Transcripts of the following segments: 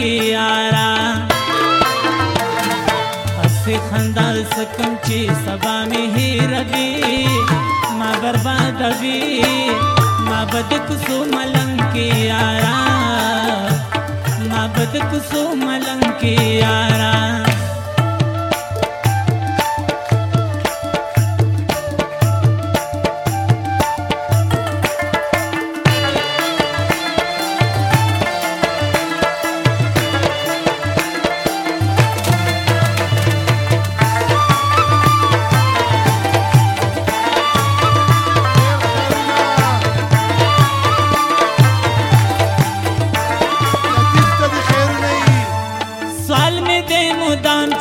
कियारा खंदाल सकमची सबा में ही माँ बर्बाद माँ बद कुसु मलंग कियारा माँ बद कुसु मलंग कियारा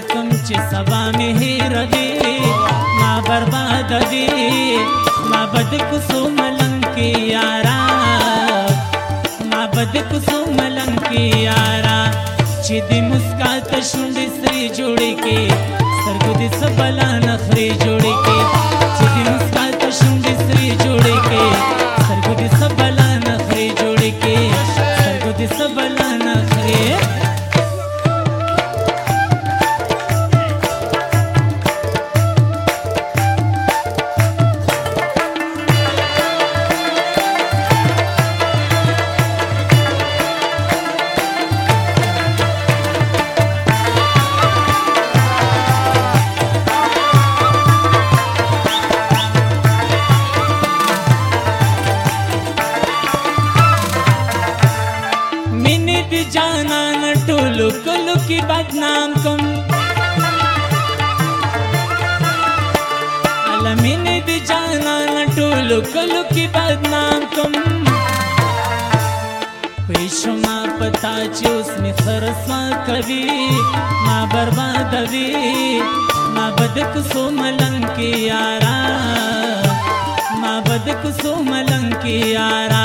तुमची सभा मी रवी मा बर्बादवी मा बद कुसुम लंकी यारा। मा बद कुसुम लंकी यारा। चिदी मुस्कात शुंडी श्री जोड़ी के, सरगुदी सबला नखरी जोड़ी के। चिदी मुस्कात शुंडी श्री जोड़ी की बदनाम कम अला मिनी दी जाना न टोलू, कुलू की बदनाम कम पैशो मा पता ची उसमें खरसवा कवी मा बर्बादवी मा बदक सो मलंग की यारा मा बदक सो मलंग की यारा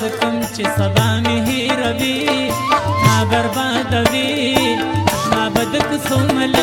सकम च सदामिहि रवि ना बर्बादवि ना बदक सोमल।